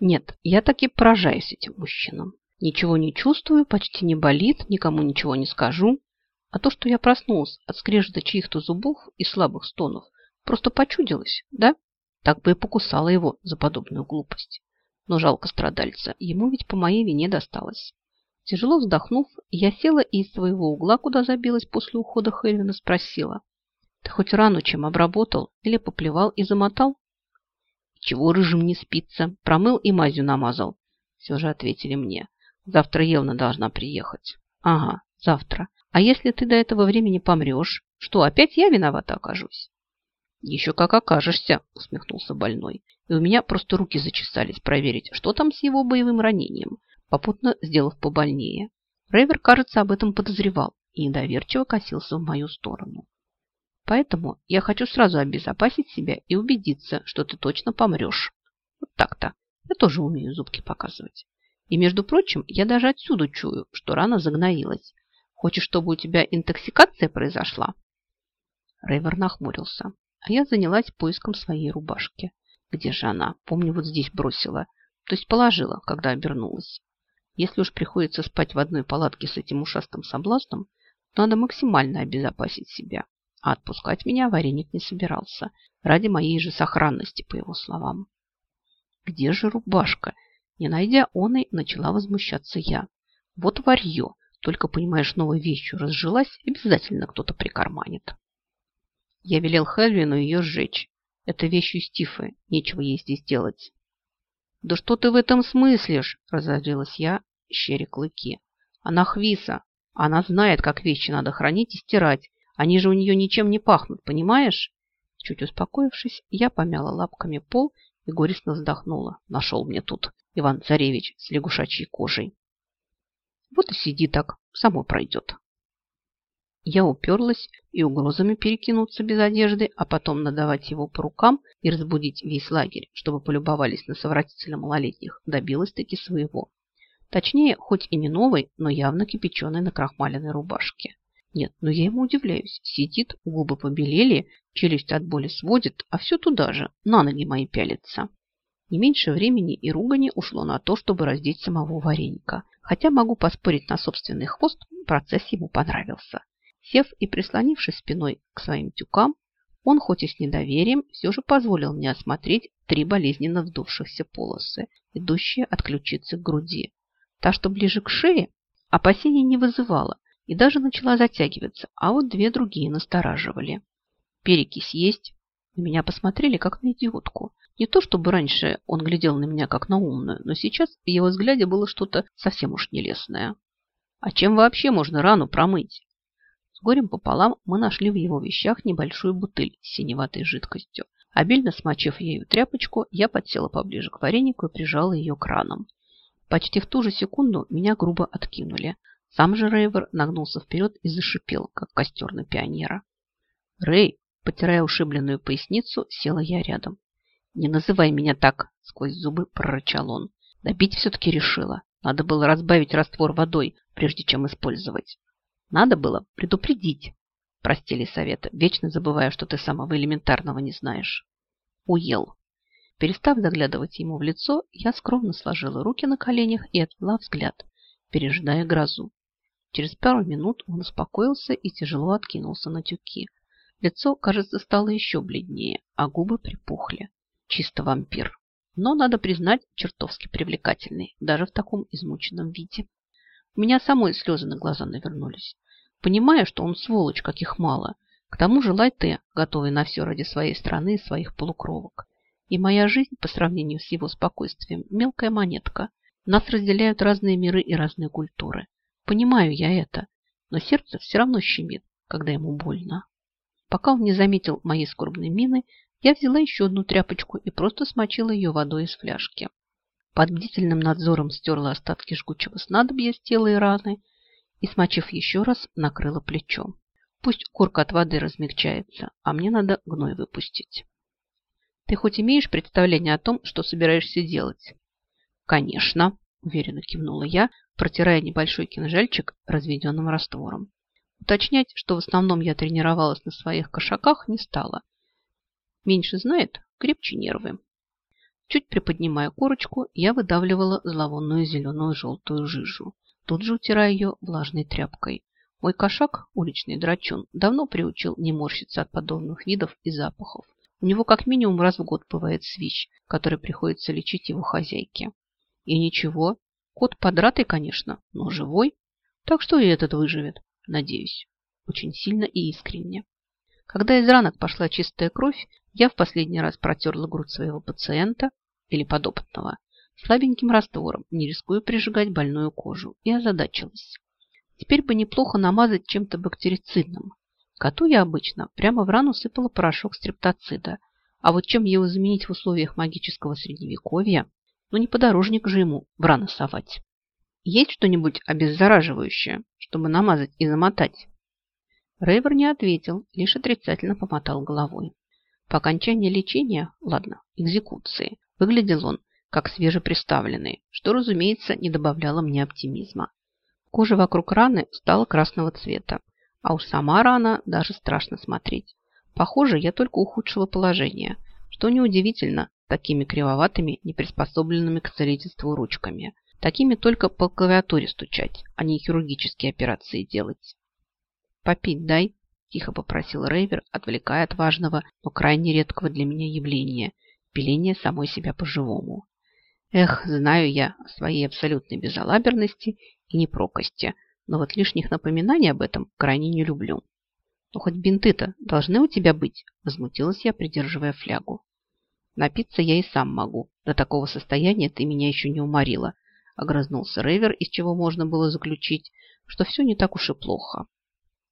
Нет, я таки поражаюсь этим мужчинам. Ничего не чувствую, почти не болит, никому ничего не скажу. А то, что я проснулась от скрежета чьих-то зубов и слабых стонов, просто почудилось, да? Так бы и покусала его за подобную глупость. Но жалко страдальца, ему ведь по моей вине досталось. Тяжело вздохнув, я села и из своего угла, куда забилась после ухода Хельвина, спросила. Ты хоть рану чем обработал или поплевал и замотал? Чего рыжим не спится? Промыл и мазью намазал. Все же ответили мне. Завтра Елна должна приехать. Ага, завтра. А если ты до этого времени помрешь, что, опять я виновата окажусь? Еще как окажешься, усмехнулся больной. И у меня просто руки зачесались проверить, что там с его боевым ранением, попутно сделав побольнее. Рейвер, кажется, об этом подозревал и недоверчиво косился в мою сторону. Поэтому я хочу сразу обезопасить себя и убедиться, что ты точно помрешь. Вот так-то. Я тоже умею зубки показывать. И, между прочим, я даже отсюда чую, что рана загноилась. Хочешь, чтобы у тебя интоксикация произошла?» Рейвер нахмурился, а я занялась поиском своей рубашки. Где же она? Помню, вот здесь бросила. То есть положила, когда обернулась. Если уж приходится спать в одной палатке с этим ушастым соблазном, то надо максимально обезопасить себя. А отпускать меня вареник не собирался. Ради моей же сохранности, по его словам. Где же рубашка? Не найдя оной, начала возмущаться я. Вот варье. Только, понимаешь, новой вещью разжилась, обязательно кто-то прикарманит. Я велел Хельвину ее сжечь. Это вещь Стифы, нечего ей здесь делать. «Да что ты в этом смыслишь?» – разозлилась я, щеря клыки. «Она Хвиса. Она знает, как вещи надо хранить и стирать. Они же у нее ничем не пахнут, понимаешь?» Чуть успокоившись, я помяла лапками пол и горестно вздохнула. Нашел мне тут Иван-царевич с лягушачьей кожей. Вот и сиди так, само пройдет. Я уперлась и угрозами перекинуться без одежды, а потом надавать его по рукам и разбудить весь лагерь, чтобы полюбовались на совратителя малолетних, добилась-таки своего. Точнее, хоть и не новой, но явно кипяченой на крахмаленной рубашке. Нет, но я ему удивляюсь. Сидит, губы побелели, челюсть от боли сводит, а все туда же, на ноги мои пялится. Не меньше времени и ругани ушло на то, чтобы раздеть самого вареника. Хотя могу поспорить на собственный хвост, процесс ему понравился. Сев и прислонившись спиной к своим тюкам, он хоть и с недоверием, все же позволил мне осмотреть три болезненно вдувшихся полосы, идущие от ключицы к груди. Та, что ближе к шее, опасений не вызывала и даже начала затягиваться, а вот две другие настораживали. Перекись есть. На меня посмотрели, как на идиотку. Не то, чтобы раньше он глядел на меня как на умную, но сейчас в его взгляде было что-то совсем уж нелестное. А чем вообще можно рану промыть? С горем пополам мы нашли в его вещах небольшую бутыль с синеватой жидкостью. Обильно смочив ею тряпочку, я подсела поближе к варенику и прижала ее краном. Почти в ту же секунду меня грубо откинули. Сам же Рейвер нагнулся вперед и зашипел, как костер на пионера. «Рэй!» Потирая ушибленную поясницу, села я рядом. «Не называй меня так!» – сквозь зубы прорычал он. «Добить все-таки решила. Надо было разбавить раствор водой, прежде чем использовать. Надо было предупредить. Прости, Лисавета, вечно забывая, что ты самого элементарного не знаешь. Уел». Перестав заглядывать ему в лицо, я скромно сложила руки на коленях и отвела взгляд, пережидая грозу. Через пару минут он успокоился и тяжело откинулся на тюки. Лицо, кажется, стало еще бледнее, а губы припухли. Чисто вампир. Но, надо признать, чертовски привлекательный, даже в таком измученном виде. У меня самой слезы на глаза навернулись. Понимая, что он сволочь, каких мало. К тому же Лайте, готовый на все ради своей страны и своих полукровок. И моя жизнь, по сравнению с его спокойствием, мелкая монетка. Нас разделяют разные миры и разные культуры. Понимаю я это, но сердце все равно щемит, когда ему больно. Пока он не заметил моей скорбной мины, я взяла еще одну тряпочку и просто смочила ее водой из фляжки. Под бдительным надзором стерла остатки жгучего снадобья с тела и раны и, смочив еще раз, накрыла плечом. Пусть корка от воды размягчается, а мне надо гной выпустить. Ты хоть имеешь представление о том, что собираешься делать? Конечно, уверенно кивнула я, протирая небольшой кинжальчик разведенным раствором. Уточнять, что в основном я тренировалась на своих кошаках, не стала – Меньше знает, крепче нервы. Чуть приподнимая корочку, я выдавливала зловонную зеленую желтую жижу. Тут же утирая ее влажной тряпкой. Мой кошак, уличный драчун, давно приучил не морщиться от подобных видов и запахов. У него как минимум раз в год бывает свищ, который приходится лечить его хозяйке. И ничего, кот подратый, конечно, но живой. Так что и этот выживет, надеюсь. Очень сильно и искренне. Когда из ранок пошла чистая кровь, я в последний раз протерла грудь своего пациента или подопытного слабеньким раствором, не рискуя прижигать больную кожу, и озадачилась. Теперь бы неплохо намазать чем-то бактерицидным. Коту я обычно прямо в рану сыпала порошок стрептоцида, а вот чем его заменить в условиях магического средневековья? Ну не подорожник же ему в рану совать. Есть что-нибудь обеззараживающее, чтобы намазать и замотать? Рейвер не ответил, лишь отрицательно помотал головой. По окончании лечения, ладно, экзекуции, выглядел он как свежеприставленный, что, разумеется, не добавляло мне оптимизма. Кожа вокруг раны стала красного цвета, а уж сама рана даже страшно смотреть. Похоже, я только ухудшила положение, что неудивительно, такими кривоватыми, неприспособленными к целительству ручками. Такими только по клавиатуре стучать, а не хирургические операции делать. «Попить дай», – тихо попросил Рейвер, отвлекая от важного, но крайне редкого для меня явления – пиления самой себя по-живому. Эх, знаю я о своей абсолютной безалаберности и непрокости, но вот лишних напоминаний об этом крайне не люблю. Ну, хоть бинты-то должны у тебя быть, возмутилась я, придерживая флягу. Напиться я и сам могу. До такого состояния ты меня еще не уморила. Огрызнулся Рейвер, из чего можно было заключить, что все не так уж и плохо.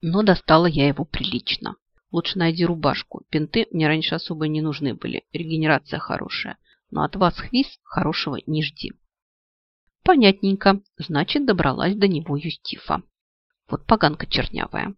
Но достала я его прилично. Лучше найди рубашку. Бинты мне раньше особо не нужны были. Регенерация хорошая но от вас, Хвиз, хорошего не жди. Понятненько. Значит, добралась до него Юстифа. Вот поганка чернявая.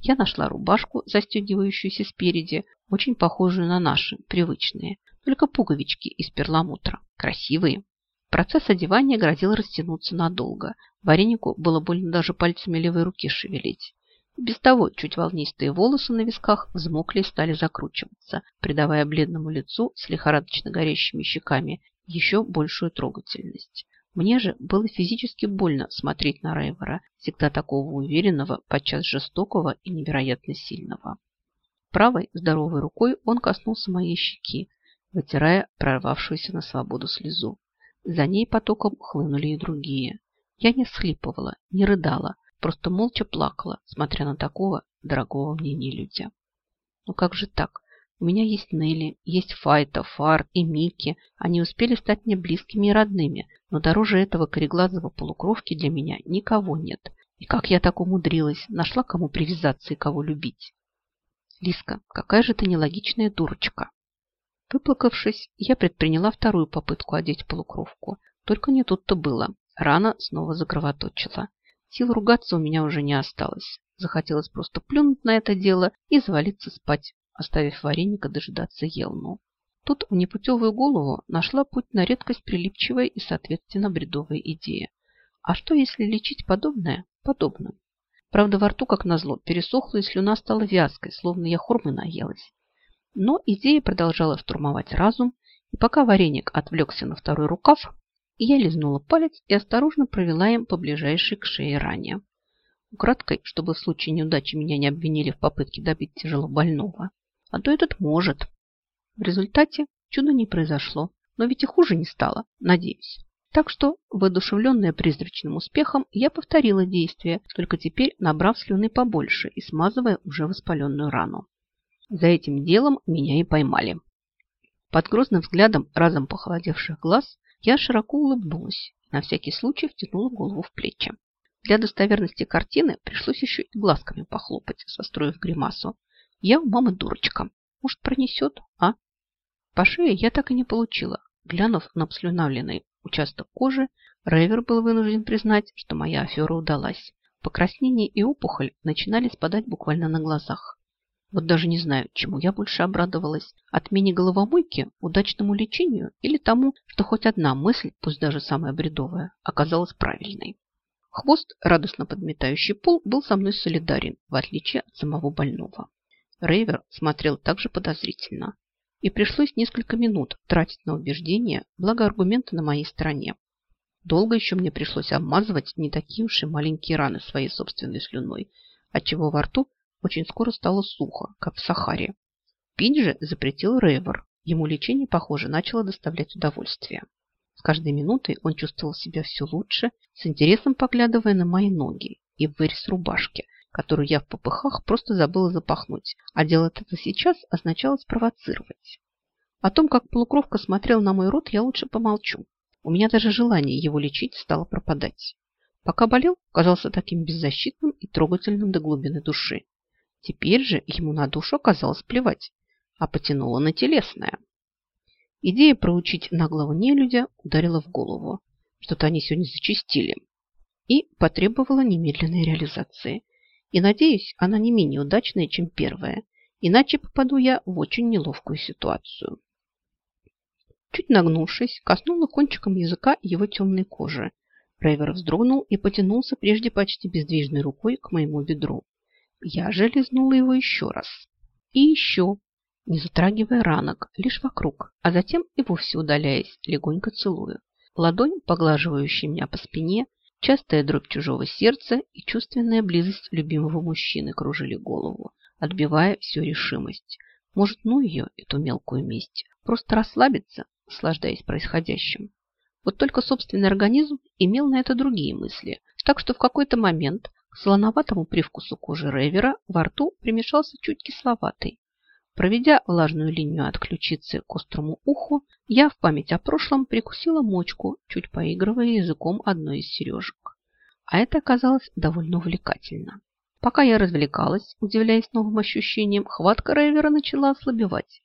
Я нашла рубашку, застегивающуюся спереди, очень похожую на наши, привычные, только пуговички из перламутра. Красивые. Процесс одевания грозил растянуться надолго. Варенику было больно даже пальцами левой руки шевелить. Без того чуть волнистые волосы на висках взмокли и стали закручиваться, придавая бледному лицу с лихорадочно горящими щеками еще большую трогательность. Мне же было физически больно смотреть на Рейвера, всегда такого уверенного, подчас жестокого и невероятно сильного. Правой, здоровой рукой он коснулся моей щеки, вытирая прорвавшуюся на свободу слезу. За ней потоком хлынули и другие. Я не всхлипывала, не рыдала, Просто молча плакала, смотря на такого дорогого мне нелюдя. Ну как же так? У меня есть Нелли, есть Файта, Фар и Микки. Они успели стать мне близкими и родными, но дороже этого кореглазого полукровки для меня никого нет. И как я так умудрилась, нашла кому привязаться и кого любить. Лиска, какая же ты нелогичная дурочка. Выплакавшись, я предприняла вторую попытку одеть полукровку. Только не тут-то было. Рана снова закровоточила. Сил ругаться у меня уже не осталось. Захотелось просто плюнуть на это дело и завалиться спать, оставив вареника дожидаться Елну. Тут в непутевую голову нашла путь на редкость прилипчивая и, соответственно, бредовая идея. А что, если лечить подобное подобным? Правда, во рту, как назло, пересохло, и слюна стала вязкой, словно я хормы наелась. Но идея продолжала штурмовать разум, и пока вареник отвлекся на второй рукав, я лизнула палец и осторожно провела им по ближайшей к шее ране. Украдкой, чтобы в случае неудачи меня не обвинили в попытке добить тяжело больного. А то этот может. В результате чуда не произошло, но ведь и хуже не стало, надеюсь. Так что, воодушевленная призрачным успехом, я повторила действие, только теперь набрав слюны побольше и смазывая уже воспаленную рану. За этим делом меня и поймали. Под грозным взглядом разом похолодевших глаз я широко улыбнулась на всякий случай втянула голову в плечи. Для достоверности картины пришлось еще и глазками похлопать, состроив гримасу. Я у мамы дурочка. Может, пронесет, а? По шее я так и не получила. Глянув на обслюнавленный участок кожи, Рейвер был вынужден признать, что моя афера удалась. Покраснение и опухоль начинали спадать буквально на глазах. Вот даже не знаю, чему я больше обрадовалась. Отмене головомойки, удачному лечению или тому, что хоть одна мысль, пусть даже самая бредовая, оказалась правильной. Хвост, радостно подметающий пол, был со мной солидарен, в отличие от самого больного. Рейвер смотрел также подозрительно. И пришлось несколько минут тратить на убеждение, благо аргументы на моей стороне. Долго еще мне пришлось обмазывать не такие уж и маленькие раны своей собственной слюной, отчего во рту очень скоро стало сухо, как в Сахаре. Пить же запретил Рейвор. Ему лечение, похоже, начало доставлять удовольствие. С каждой минутой он чувствовал себя все лучше, с интересом поглядывая на мои ноги и вырез рубашки, которую я в попыхах просто забыла запахнуть, а делать это сейчас означало спровоцировать. О том, как полукровка смотрел на мой рот, я лучше помолчу. У меня даже желание его лечить стало пропадать. Пока болел, казался таким беззащитным и трогательным до глубины души. Теперь же ему на душу оказалось плевать, а потянуло на телесное. Идея проучить наглого нелюдя ударила в голову. Что-то они сегодня зачистили. И потребовала немедленной реализации. И, надеюсь, она не менее удачная, чем первая. Иначе попаду я в очень неловкую ситуацию. Чуть нагнувшись, коснула кончиком языка его темной кожи. Рейвер вздрогнул и потянулся прежде почти бездвижной рукой к моему бедру. Я же лизнула его еще раз. И еще, не затрагивая ранок, лишь вокруг, а затем и вовсе удаляясь, легонько целую. Ладонь, поглаживающая меня по спине, частая дробь чужого сердца и чувственная близость любимого мужчины кружили голову, отбивая всю решимость. Может, ну ее, эту мелкую месть, просто расслабиться, наслаждаясь происходящим. Вот только собственный организм имел на это другие мысли, так что в какой-то момент к солоноватому привкусу кожи Ревера во рту примешался чуть кисловатый, Проведя влажную линию от ключицы к острому уху, я в память о прошлом прикусила мочку, чуть поигрывая языком одной из сережек. А это оказалось довольно увлекательно. Пока я развлекалась, удивляясь новым ощущениям, хватка Рейвера начала ослабевать.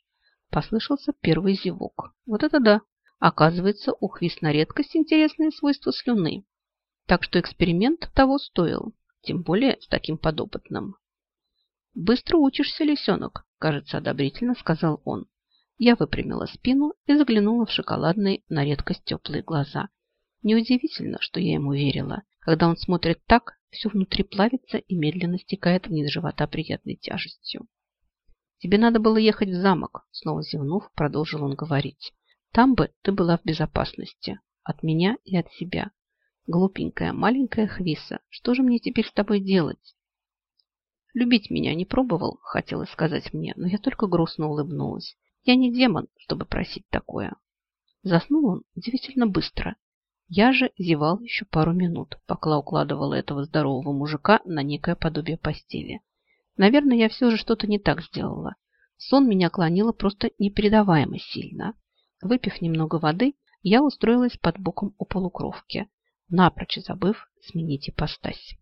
Послышался первый зевок. Вот это да! Оказывается, у хвист на редкость интересные свойства слюны. Так что эксперимент того стоил, тем более с таким подопытным. «Быстро учишься, лисенок», – кажется, одобрительно сказал он. Я выпрямила спину и заглянула в шоколадные, на редкость теплые глаза. Неудивительно, что я ему верила. Когда он смотрит так, все внутри плавится и медленно стекает вниз живота приятной тяжестью. «Тебе надо было ехать в замок», – снова зевнув, продолжил он говорить. «Там бы ты была в безопасности. От меня и от себя. Глупенькая, маленькая Хвиса, что же мне теперь с тобой делать?» Любить меня не пробовал, хотелось сказать мне, но я только грустно улыбнулась. Я не демон, чтобы просить такое. Заснул он удивительно быстро. Я же зевал еще пару минут, пока укладывала этого здорового мужика на некое подобие постели. Наверное, я все же что-то не так сделала. Сон меня клонило просто непередаваемо сильно. Выпив немного воды, я устроилась под боком у полукровки, напрочь забыв сменить ипостась.